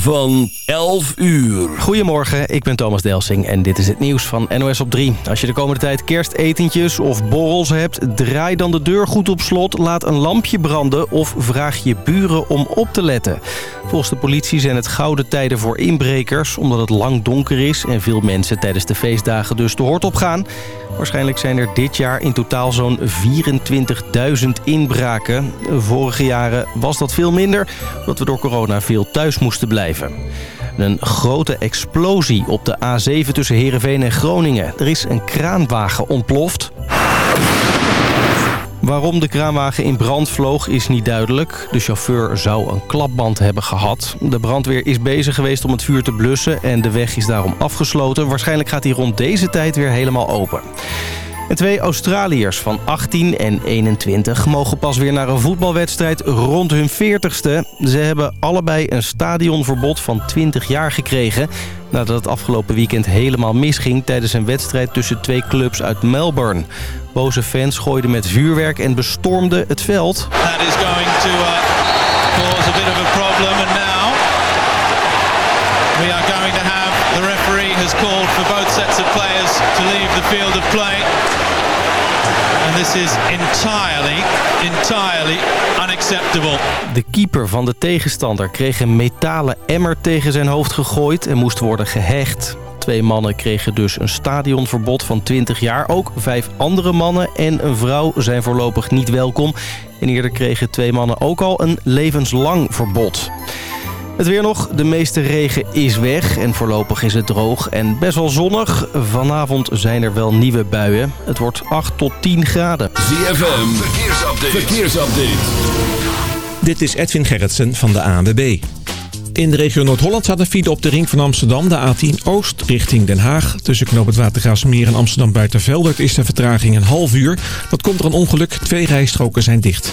van 11 uur. Goedemorgen, ik ben Thomas Delsing en dit is het nieuws van NOS op 3. Als je de komende tijd kerstetentjes of borrels hebt... draai dan de deur goed op slot, laat een lampje branden... of vraag je buren om op te letten. Volgens de politie zijn het gouden tijden voor inbrekers... omdat het lang donker is en veel mensen tijdens de feestdagen dus de hort op gaan. Waarschijnlijk zijn er dit jaar in totaal zo'n 24.000 inbraken. Vorige jaren was dat veel minder, omdat we door corona veel thuis moesten blijven. Een grote explosie op de A7 tussen Heerenveen en Groningen. Er is een kraanwagen ontploft. Waarom de kraanwagen in brand vloog is niet duidelijk. De chauffeur zou een klapband hebben gehad. De brandweer is bezig geweest om het vuur te blussen en de weg is daarom afgesloten. Waarschijnlijk gaat hij rond deze tijd weer helemaal open. En twee Australiërs van 18 en 21 mogen pas weer naar een voetbalwedstrijd rond hun 40ste. Ze hebben allebei een stadionverbod van 20 jaar gekregen... nadat het afgelopen weekend helemaal misging tijdens een wedstrijd tussen twee clubs uit Melbourne. Boze fans gooiden met vuurwerk en bestormden het veld. That is going to uh, cause a bit of a problem and now we are going to have the referee has called for both sets of players to leave the field of play. This is entirely, entirely unacceptable. De keeper van de tegenstander kreeg een metalen emmer tegen zijn hoofd gegooid en moest worden gehecht. Twee mannen kregen dus een stadionverbod van 20 jaar. Ook vijf andere mannen en een vrouw zijn voorlopig niet welkom. En eerder kregen twee mannen ook al een levenslang verbod. Het weer nog. De meeste regen is weg en voorlopig is het droog en best wel zonnig. Vanavond zijn er wel nieuwe buien. Het wordt 8 tot 10 graden. ZFM, verkeersupdate. verkeersupdate. Dit is Edwin Gerritsen van de ANWB. In de regio Noord-Holland staat een file op de ring van Amsterdam, de A10 Oost, richting Den Haag. Tussen Knoop het Watergraafsmeer en Amsterdam Buitenveldert is de vertraging een half uur. Dat komt er een ongeluk, twee rijstroken zijn dicht.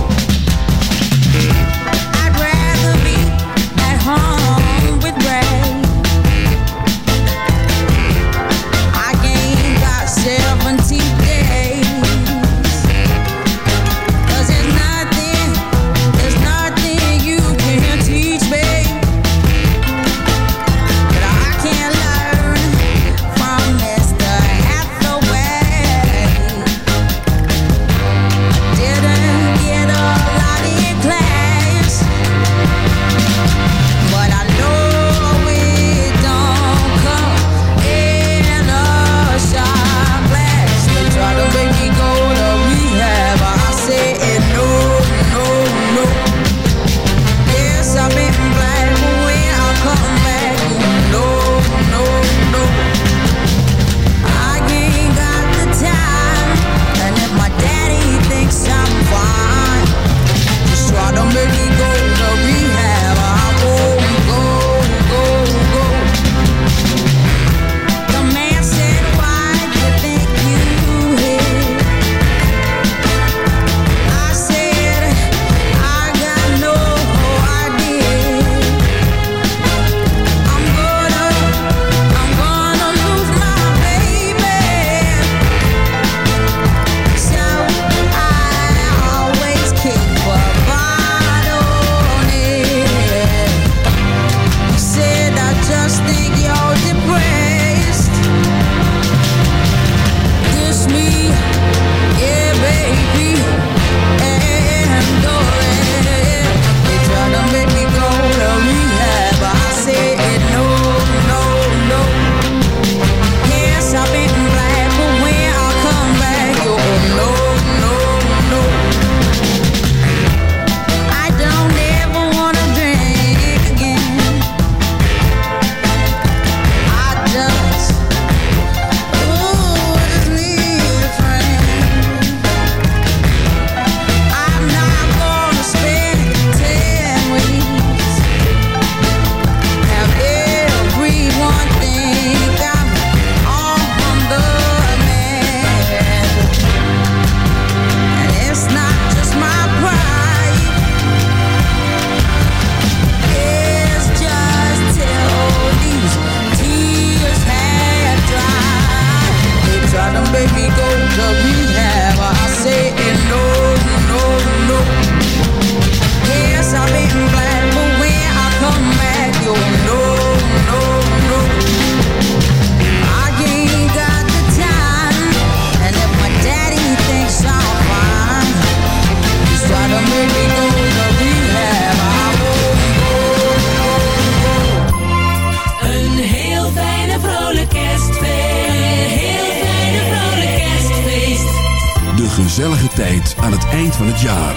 Tijd aan het eind van het jaar.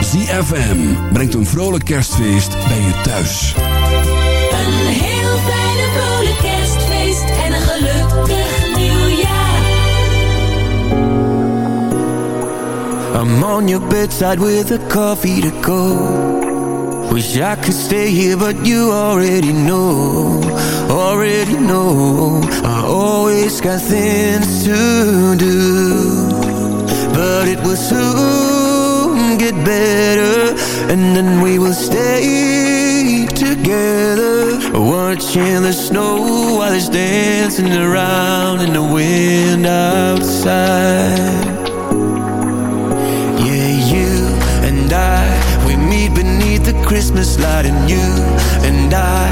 ZFM brengt een vrolijk kerstfeest bij je thuis. Een heel fijne vrolijk kerstfeest. En een gelukkig nieuwjaar. I'm on your bedside with a coffee to go. Wish I could stay here, but you already know, already know. Always got things to do, but it will soon get better, and then we will stay together, watching the snow while it's dancing around in the wind outside. Yeah, you and I, we meet beneath the Christmas light, and you and I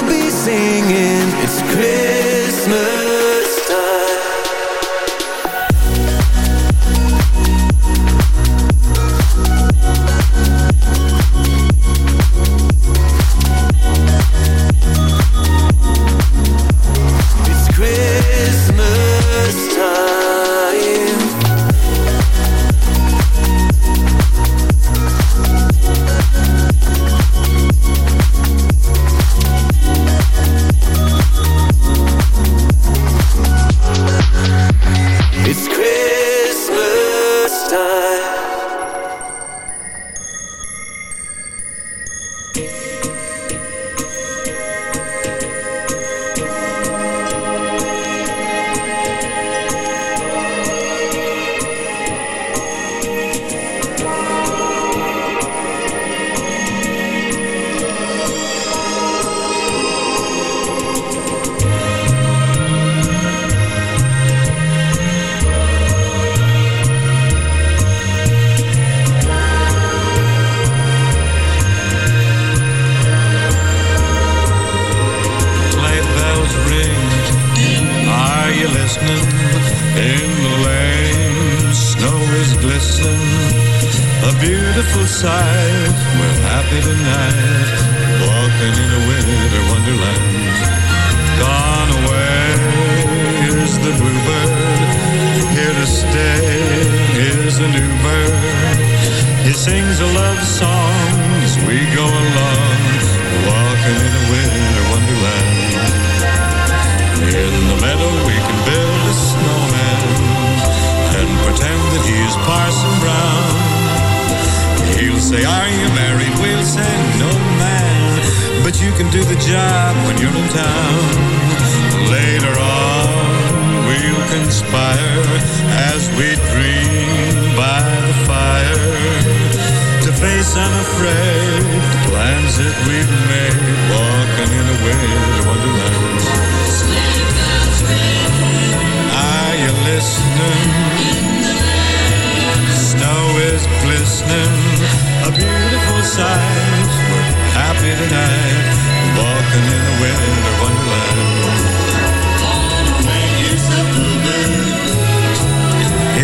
walking in a winter wonderland.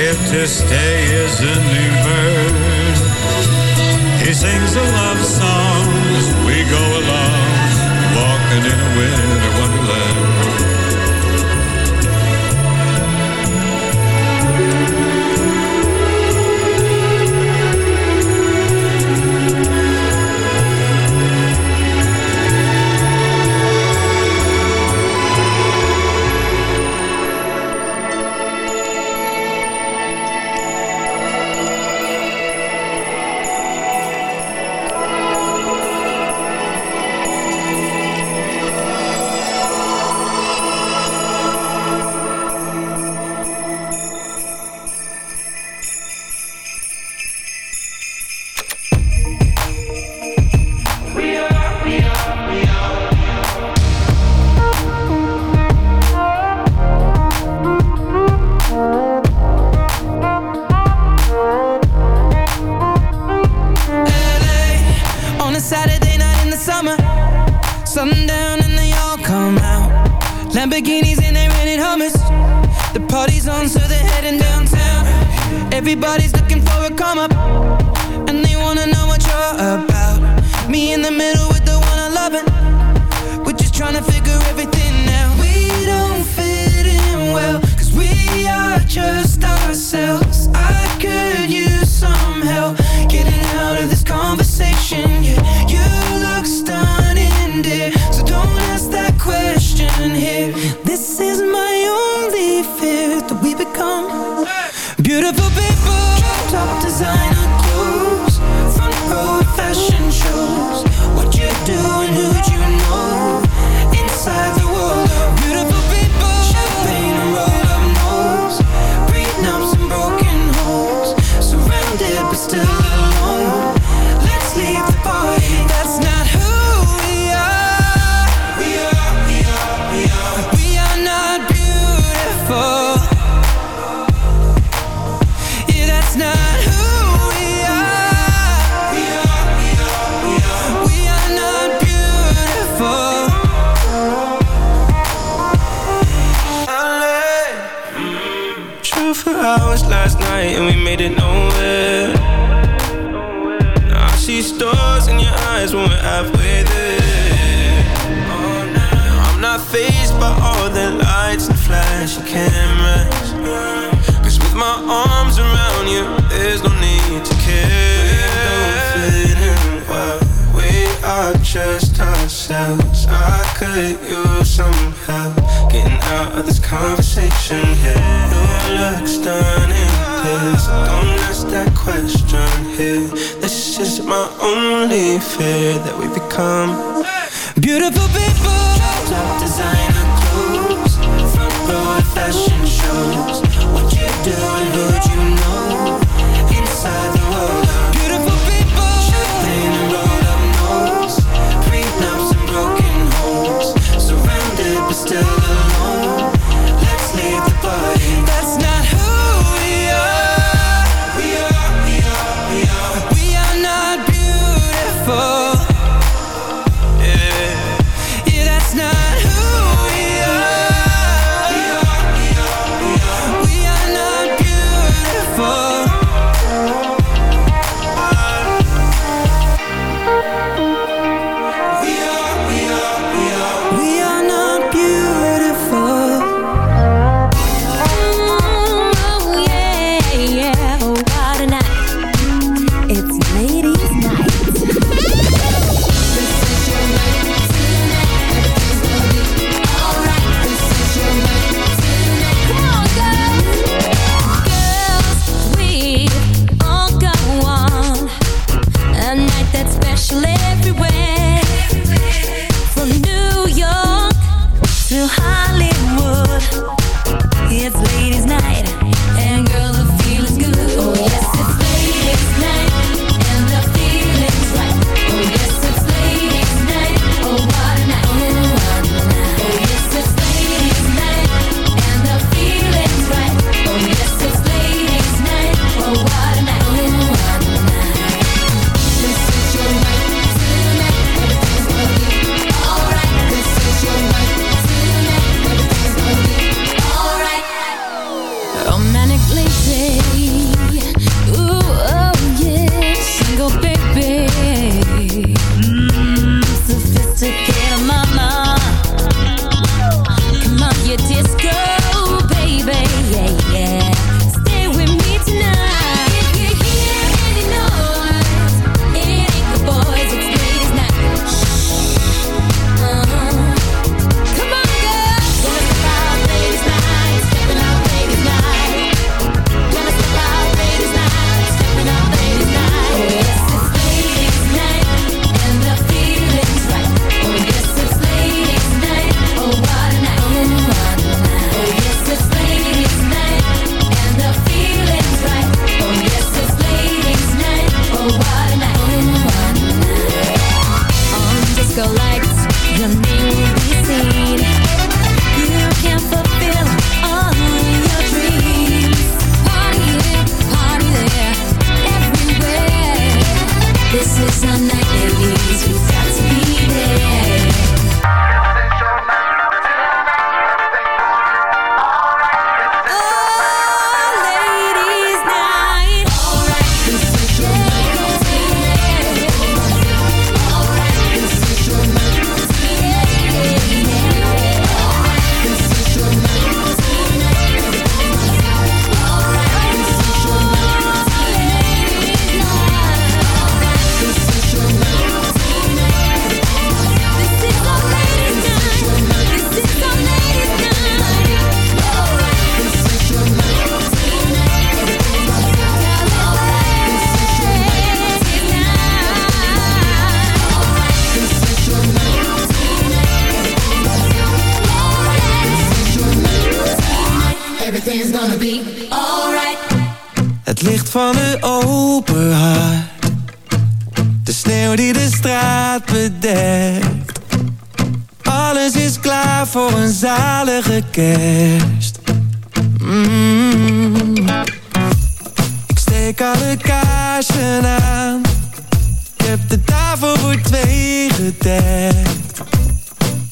If to stay is a new bird, he sings a love song as we go along, walking in a winter wonderland. of this conversation here Your looks stunning Please don't ask that question here. This is my only fear That we become Beautiful people. Top designer clothes Front row fashion shows. What you do and who you know.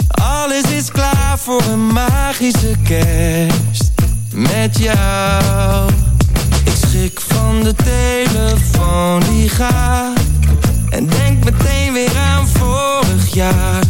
Alles is klaar voor een magische kerst. Met jou. Ik schrik van de telefoon die gaat. En denk meteen weer aan vorig jaar.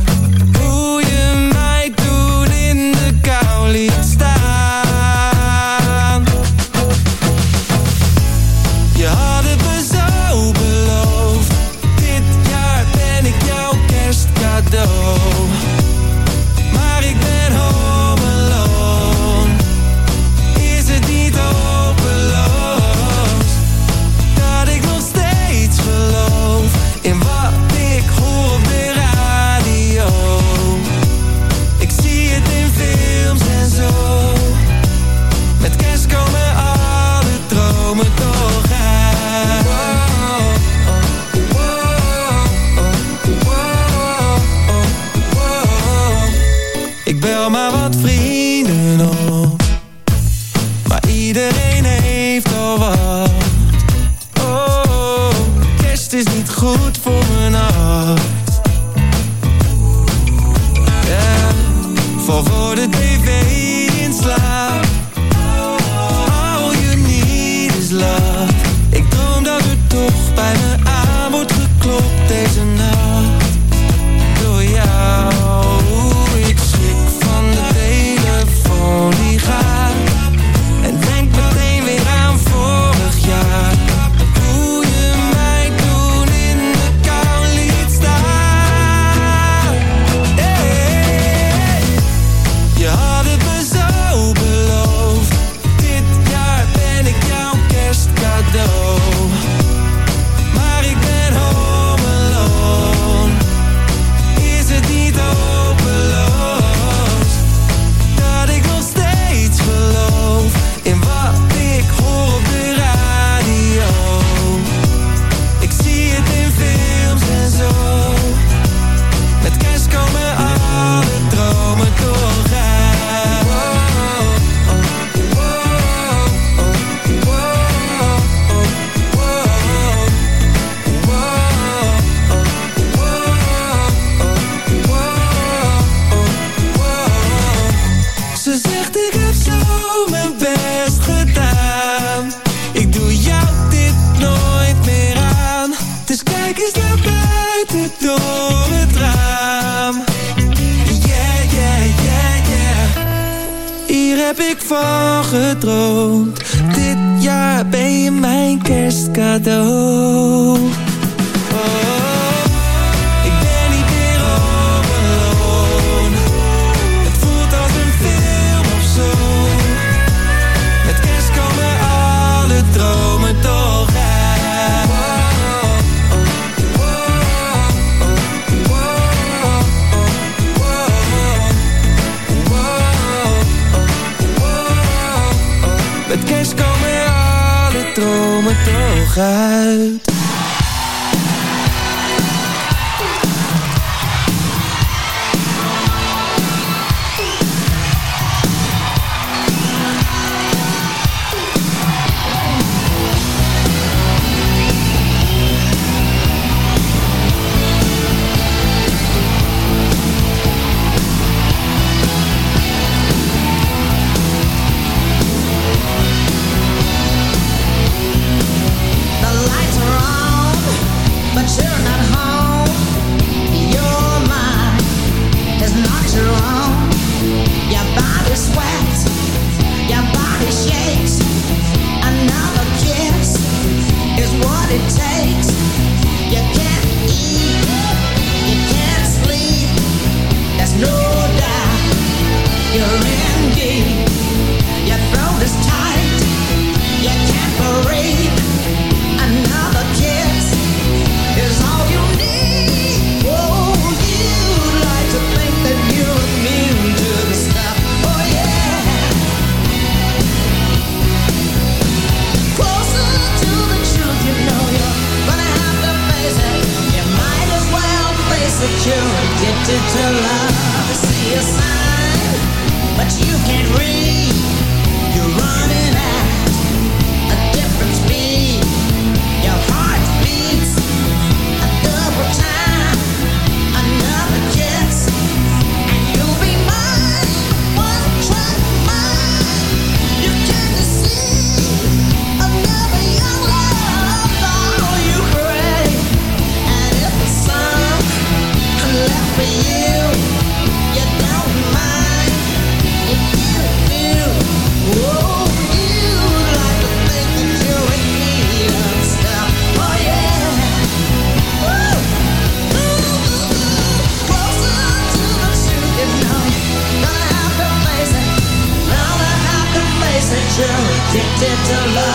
Addicted to love.